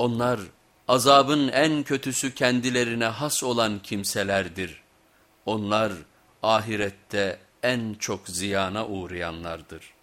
Onlar azabın en kötüsü kendilerine has olan kimselerdir. Onlar ahirette en çok ziyana uğrayanlardır.''